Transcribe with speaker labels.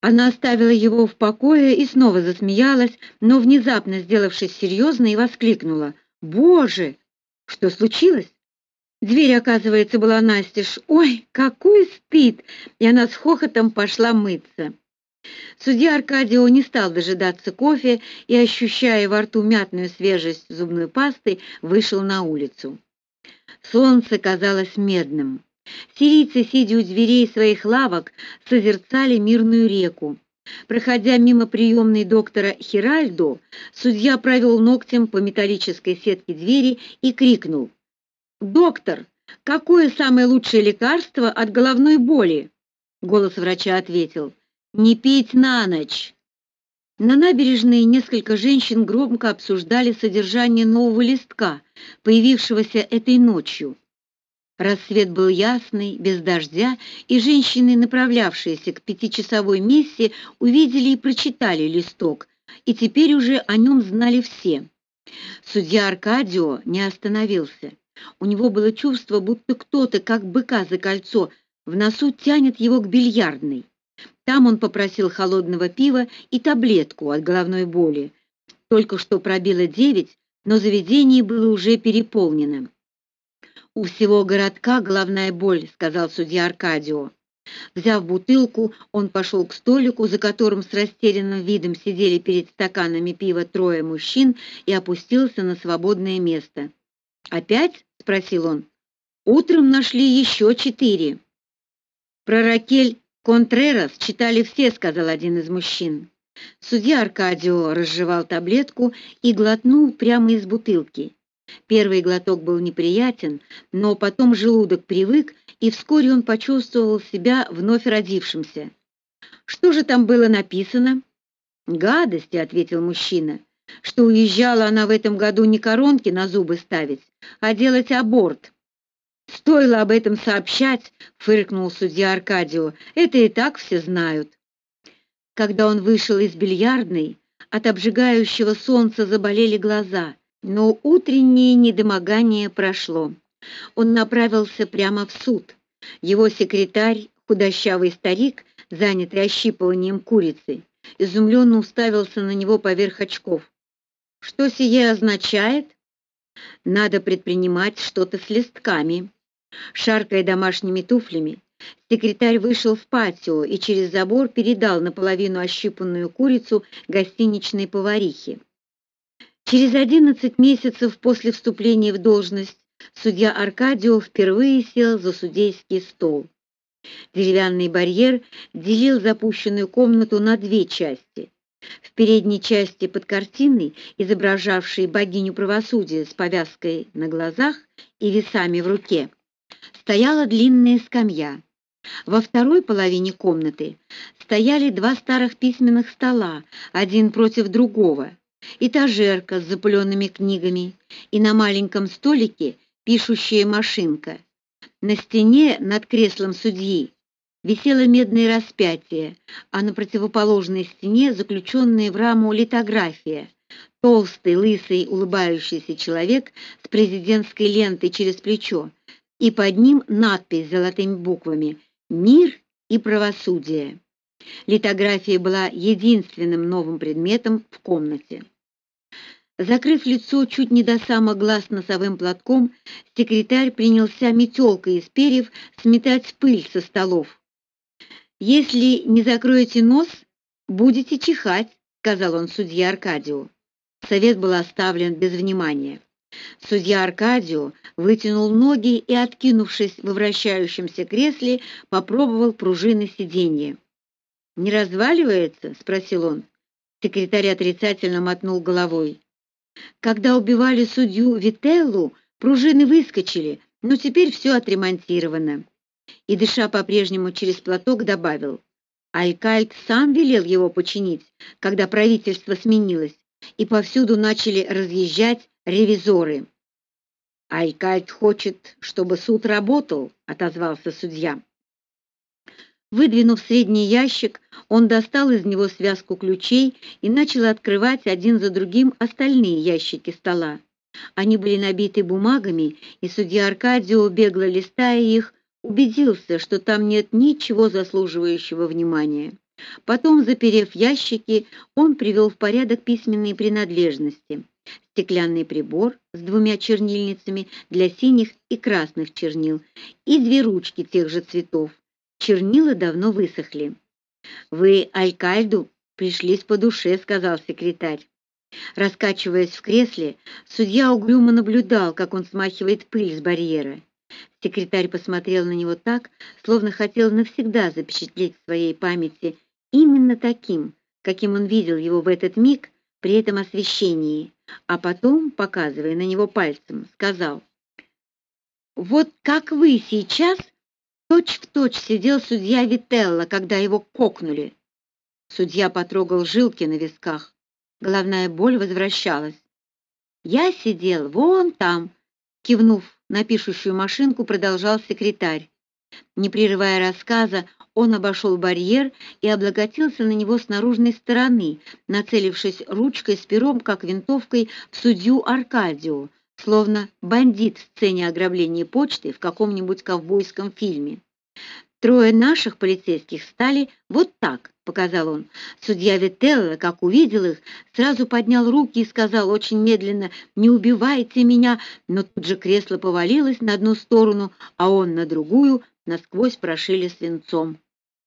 Speaker 1: Она оставила его в покое и снова засмеялась, но внезапно сделавшись серьезной, воскликнула: "Боже, что случилось?" Дверь, оказывается, была настежь. Ой, какой стыд! И она с хохотом пошла мыться. Судья Аркадио не стал дожидаться кофе и, ощущая во рту мятную свежесть зубной пасты, вышел на улицу. Солнце казалось медным. Сирийцы, сидя у дверей своих лавок, созерцали мирную реку. Проходя мимо приемной доктора Хиральдо, судья провел ногтем по металлической сетке двери и крикнул: "Доктор, какое самое лучшее лекарство от головной боли?" Голос врача ответил: "Не пить на ночь". На набережной несколько женщин громко обсуждали содержание нового листка, появившегося этой ночью. Рассвет был ясный, без дождя, и женщины, направлявшиеся к пятичасовой мессе, увидели и прочитали листок, и теперь уже о нем знали все. Судья Аркадио не остановился. У него было чувство, будто кто-то, как быка за кольцо, в носу тянет его к бильярдной. Там он попросил холодного пива и таблетку от головной боли. Только что пробило девять, но заведение было уже переполнено. У всего городка головная боль, сказал судья Аркадио. Взяв бутылку, он пошел к столику, за которым с растерянным видом сидели перед стаканами пива трое мужчин, и опустился на свободное место. "Опять?" спросил он. "Утром нашли еще четыре». Про Ракель Контрерас читали все, сказал один из мужчин. Судья Аркадио разжевал таблетку и глотнул прямо из бутылки. Первый глоток был неприятен, но потом желудок привык, и вскоре он почувствовал себя вновь родившимся. Что же там было написано? Гадости, ответил мужчина. Что уезжала она в этом году не коронки на зубы ставить, а делать аборт. Стоило об этом сообщать, фыркнул судья Аркадио. Это и так все знают. Когда он вышел из бильярдной, от обжигающего солнца заболели глаза. Но утреннее недомогание прошло. Он направился прямо в суд. Его секретарь, худощавый старик, занятый ощипыванием курицы, изумленно уставился на него поверх очков. Что сие означает? Надо предпринимать что-то с листками. Шаркая домашними туфлями, секретарь вышел в патио и через забор передал наполовину ощипанную курицу гостиничной поварихе. Через 11 месяцев после вступления в должность судья Аркадио впервые сел за судейский стол. Деревянный барьер делил запущенную комнату на две части. В передней части под картиной, изображавшей богиню правосудия с повязкой на глазах и весами в руке, стояла длинная скамья. Во второй половине комнаты стояли два старых письменных стола, один против другого этажерка с запыленными книгами и на маленьком столике пишущая машинка. На стене над креслом судьи висело медное распятие, а на противоположной стене заключенная в раму литография. Толстый, лысый, улыбающийся человек с президентской лентой через плечо, и под ним надпись золотыми буквами: "Мир и правосудие". Литография была единственным новым предметом в комнате. Закрыв лицо чуть не до самых глаз носовым платком, секретарь принялся метелкой из перьев сметать пыль со столов. Если не закроете нос, будете чихать, сказал он судье Аркадию. Совет был оставлен без внимания. Судья Аркадио вытянул ноги и, откинувшись в вращающемся кресле, попробовал пружины сиденья. Не разваливается, спросил он. Секретарь отрицательно мотнул головой. Когда убивали судью Вителлу, пружины выскочили, но теперь все отремонтировано. И дыша по-прежнему через платок добавил: Алькальд сам велел его починить, когда правительство сменилось, и повсюду начали разъезжать ревизоры. Алькальд хочет, чтобы суд работал, отозвался судья. Выдвинув средний ящик, он достал из него связку ключей и начал открывать один за другим остальные ящики стола. Они были набиты бумагами, и судья Аркадио, бегло листая их, убедился, что там нет ничего заслуживающего внимания. Потом, заперев ящики, он привел в порядок письменные принадлежности. Стеклянный прибор с двумя чернильницами для синих и красных чернил и две ручки тех же цветов. Чернила давно высохли. «Вы Алькальду пришлись по душе», — сказал секретарь. Раскачиваясь в кресле, судья угрюмо наблюдал, как он смахивает пыль с барьера. Секретарь посмотрел на него так, словно хотел навсегда запечатлеть в своей памяти именно таким, каким он видел его в этот миг при этом освещении, а потом, показывая на него пальцем, сказал: "Вот как вы сейчас точь-в-точь точь сидел судья Вителла, когда его кокнули". Судья потрогал жилки на висках. Головная боль возвращалась. "Я сидел вон там", кивнув на пишущую машинку, продолжал секретарь. Не прерывая рассказа, он обошел барьер и облокотился на него с наружной стороны, нацелившись ручкой с пером, как винтовкой, в судью Аркадию, словно бандит в сцене ограбления почты в каком-нибудь ковбойском фильме. Трое наших полицейских стали вот так, показал он. Судья Вителло, как увидел их, сразу поднял руки и сказал очень медленно: "Не убивайте меня", но тут же кресло повалилось на одну сторону, а он на другую, насквозь прошили свинцом.